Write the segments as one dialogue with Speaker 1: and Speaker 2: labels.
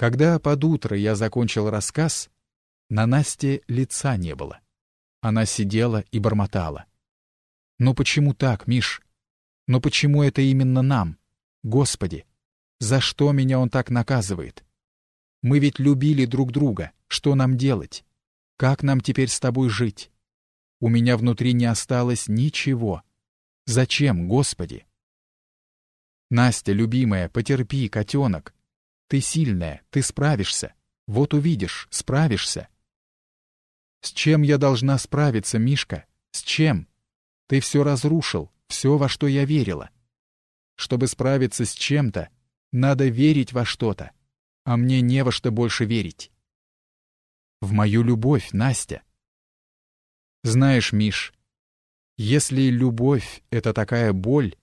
Speaker 1: Когда под утро я закончил рассказ, на Насте лица не было. Она сидела и бормотала. «Ну почему так, Миш? Но почему это именно нам? Господи, за что меня он так наказывает? Мы ведь любили друг друга. Что нам делать? Как нам теперь с тобой жить? У меня внутри не осталось ничего. Зачем, Господи? Настя, любимая, потерпи, котенок. Ты сильная, ты справишься. Вот увидишь, справишься. С чем я должна справиться, Мишка? С чем? Ты все разрушил, все, во что я верила. Чтобы справиться с чем-то, надо верить во что-то, а мне не во что больше верить. В мою любовь, Настя. Знаешь, Миш, если любовь — это такая боль,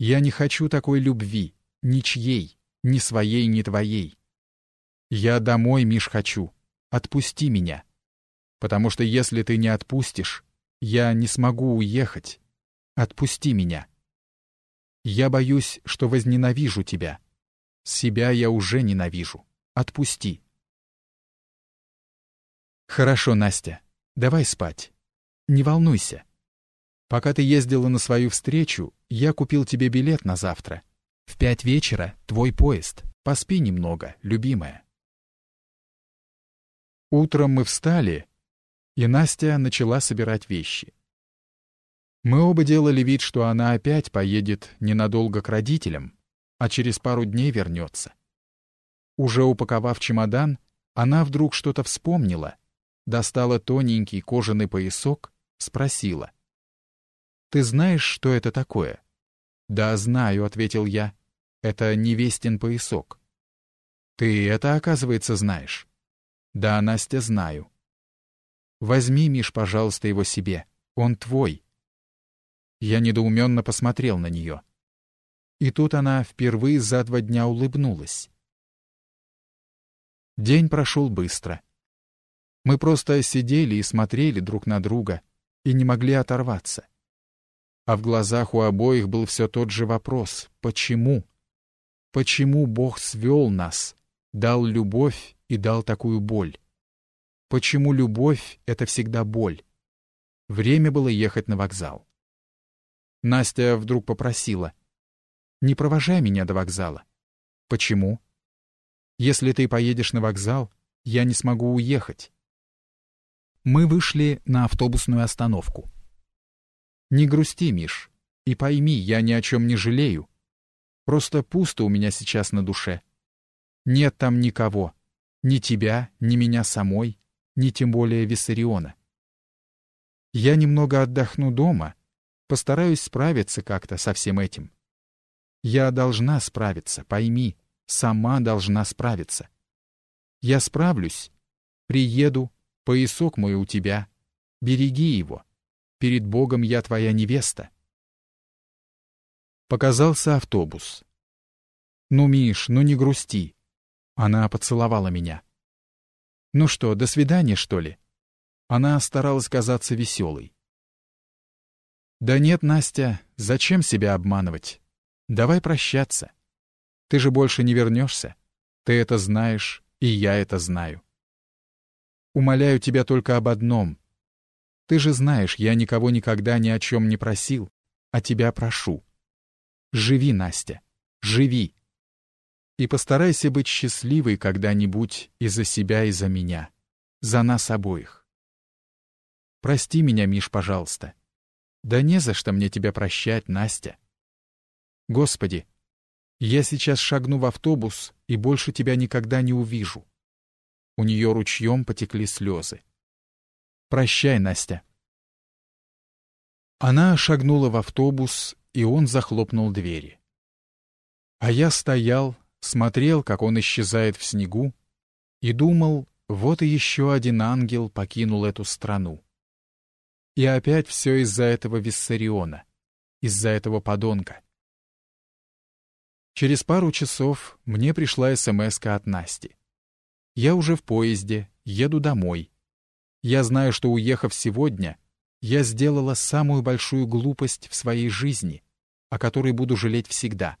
Speaker 1: я не хочу такой любви, ничьей, ни своей, ни твоей. Я домой, Миш, хочу. Отпусти меня. Потому что если ты не отпустишь, я не смогу уехать. Отпусти меня. Я боюсь, что возненавижу тебя. Себя я уже ненавижу. Отпусти. Хорошо, Настя. Давай спать. Не волнуйся. Пока ты ездила на свою встречу, я купил тебе билет на завтра. В пять вечера твой поезд. Поспи немного, любимая. Утром мы встали, и Настя начала собирать вещи. Мы оба делали вид, что она опять поедет ненадолго к родителям, а через пару дней вернется. Уже упаковав чемодан, она вдруг что-то вспомнила, достала тоненький кожаный поясок, спросила. «Ты знаешь, что это такое?» «Да, знаю», — ответил я. «Это невестин поясок». «Ты это, оказывается, знаешь?» «Да, Настя, знаю». «Возьми, Миш, пожалуйста, его себе. Он твой». Я недоуменно посмотрел на нее. И тут она впервые за два дня улыбнулась. День прошел быстро. Мы просто сидели и смотрели друг на друга и не могли оторваться. А в глазах у обоих был все тот же вопрос «Почему?» Почему Бог свел нас, дал любовь и дал такую боль? Почему любовь — это всегда боль? Время было ехать на вокзал. Настя вдруг попросила. «Не провожай меня до вокзала». «Почему?» «Если ты поедешь на вокзал, я не смогу уехать». Мы вышли на автобусную остановку. Не грусти, Миш. И пойми, я ни о чем не жалею. Просто пусто у меня сейчас на душе. Нет там никого. Ни тебя, ни меня самой, ни тем более Виссариона. Я немного отдохну дома, постараюсь справиться как-то со всем этим. Я должна справиться, пойми, сама должна справиться. Я справлюсь, приеду, поясок мой у тебя, береги его. Перед Богом я твоя невеста. Показался автобус. «Ну, Миш, ну не грусти». Она поцеловала меня. «Ну что, до свидания, что ли?» Она старалась казаться веселой. «Да нет, Настя, зачем себя обманывать? Давай прощаться. Ты же больше не вернешься. Ты это знаешь, и я это знаю. Умоляю тебя только об одном. Ты же знаешь, я никого никогда ни о чем не просил, а тебя прошу. Живи, Настя, живи. И постарайся быть счастливой когда-нибудь и за себя, и за меня. За нас обоих. Прости меня, Миш, пожалуйста. Да не за что мне тебя прощать, Настя. Господи, я сейчас шагну в автобус и больше тебя никогда не увижу. У нее ручьем потекли слезы. Прощай, Настя. Она шагнула в автобус, и он захлопнул двери. А я стоял, смотрел, как он исчезает в снегу, и думал, вот и еще один ангел покинул эту страну. И опять все из-за этого Виссариона, из-за этого подонка. Через пару часов мне пришла смс от Насти. Я уже в поезде, еду домой. Я знаю, что, уехав сегодня, я сделала самую большую глупость в своей жизни, о которой буду жалеть всегда.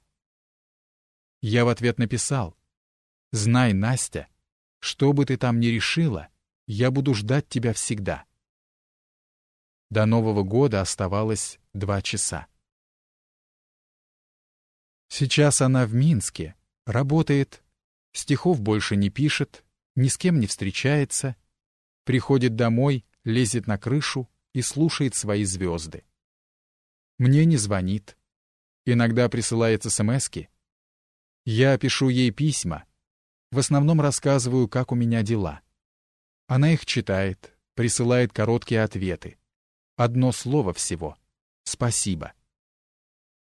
Speaker 1: Я в ответ написал, Знай, Настя, что бы ты там ни решила, я буду ждать тебя всегда. До Нового года оставалось два часа. Сейчас она в Минске, работает, стихов больше не пишет, ни с кем не встречается, приходит домой, лезет на крышу и слушает свои звезды. Мне не звонит. Иногда присылает смски. Я пишу ей письма. В основном рассказываю, как у меня дела. Она их читает, присылает короткие ответы. Одно слово всего. Спасибо.